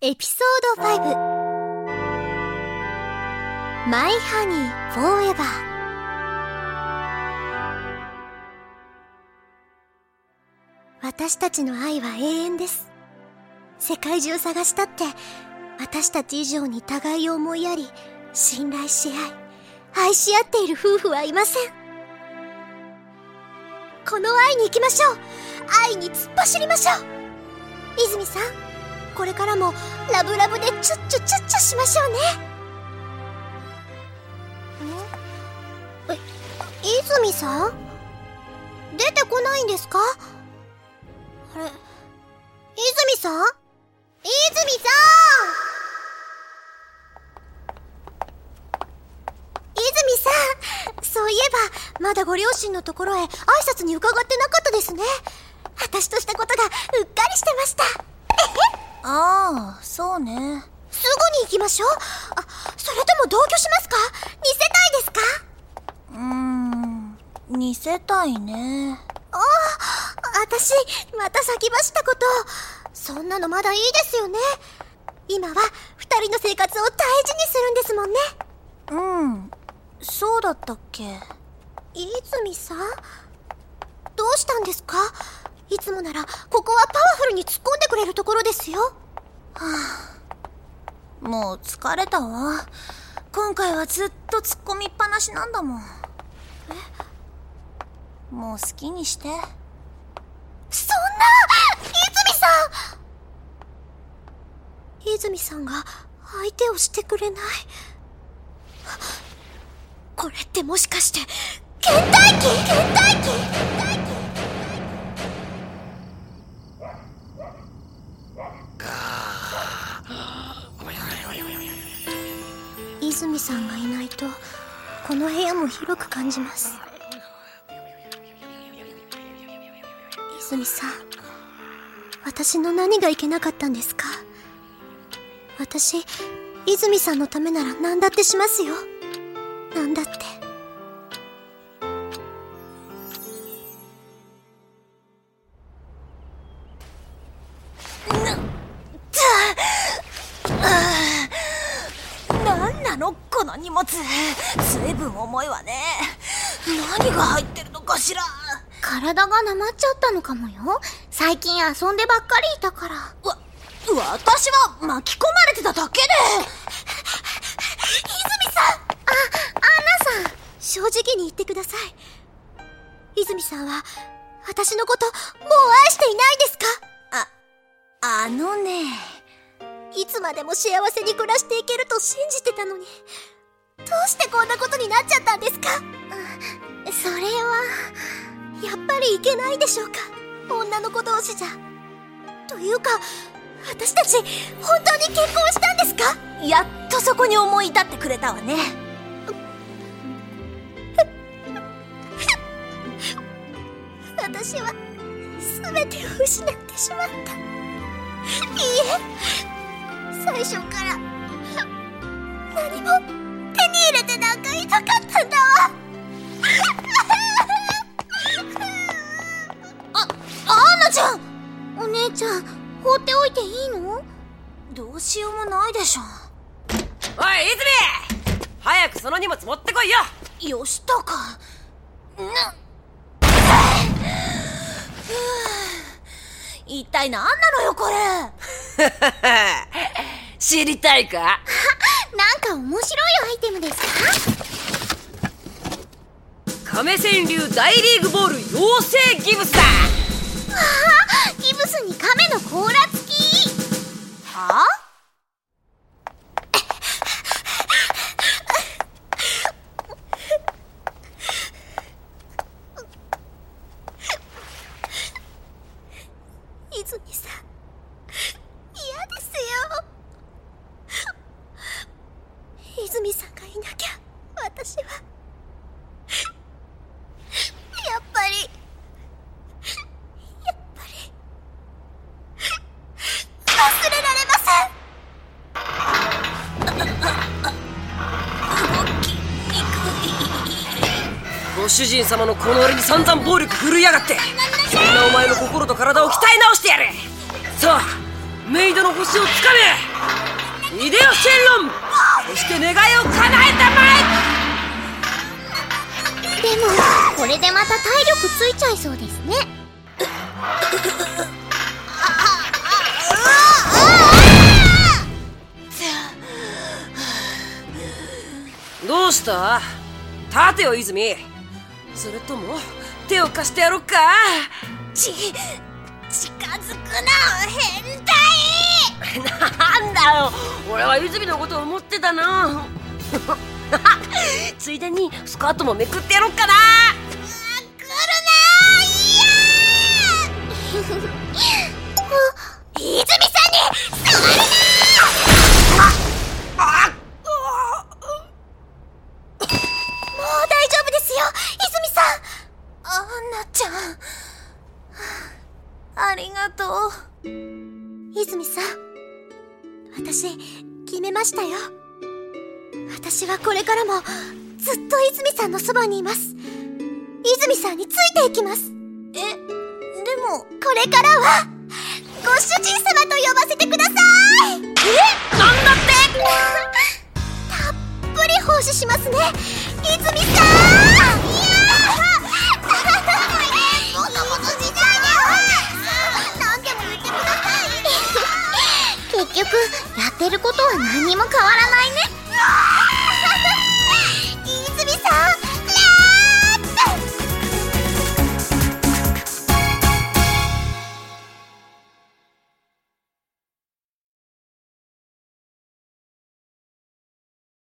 エピソード5マイハニーフォーエバー私たちの愛は永遠です。世界中探したって私たち以上に互いを思いやり信頼し合い愛し合っている夫婦はいません。この愛に行きましょう。愛に突っ走りましょう。泉さん。これからもラブラブでチュッチュチュッチュしましょうね。泉さん？出てこないんですか？あれ泉さん？泉さん！泉さんそういえばまだご両親のところへ挨拶に伺ってなかったですね。私としたことがうっかりしてました。ああそうね。すぐに行きましょう。あそれとも同居しますか？2世帯ですか？うーん2世帯ね。ああ私また先走ったこと。そんなのまだいいですよね。今は2人の生活を大事にするんですもんね。うんそうだったっけ。泉さん？どうしたんですか？いつもならここはパワフルに突っ込んでくれるところですよ。もう疲れたわ。今回はずっと突っ込みっぱなしなんだもん。え？もう好きにして。そんな！泉さん！泉さんが相手をしてくれない？これってもしかして倦怠期？倦怠期？さんがいないとこの部屋も広く感じます。泉さん私の何がいけなかったんですか？私泉さんのためなら何だってしますよ。何だって。何なの？この荷物。随分重いわね。何が入ってるのかしら。体がなまっちゃったのかもよ。最近遊んでばっかりいたから。わ私は巻き込まれてただけで。泉さん。あアンナさん。正直に言ってください。泉さんは私のこともう愛していないですか？ああのねいつまでも幸せに暮らしていけると信じてたのに。どうしてこんなことになっちゃったんですか？それはやっぱりいけないでしょうか？女の子同士じゃ。というか私たち本当に結婚したんですか？やっとそこに思い至ってくれたわね。私は全てを失ってしまった。いいえ最初から。何も手に入れてなんかいなかったんだわ。あアンナちゃん。お姉ちゃん放っておいていいの？どうしようもないでしょ。おい泉。早くその荷物持ってこいよ。吉高な。一体何なのよこれ 知りたいか？なんか面白いアイテムですか？亀川流大リーグボール妖精ギブスだ！あギブスに亀の甲羅付き。はあ？主人様のこの俺に散々暴力振るいやがって。そんなお前の心と体を鍛え直してやる。さあメイドの星をつかめ。イデオ・シェンロン。そして願いを叶えたまえ。でもこれでまた体力ついちゃいそうですね。どうした？立てよ泉それとも手を貸してやろっか？ち近づくな変態。なんだよ。俺は泉のことを思ってたな。ついでにスカートもめくってやろっかな。来るな 泉さんに触るなもう大丈夫ですよ泉さんアンナちゃんありがとう泉さん私決めましたよ。私はこれからもずっと泉さんのそばにいます。泉さんについていきます。えでもこれからはご主人様と呼ばせてください。え？なんだって？たっぷり奉仕しますね。泉さん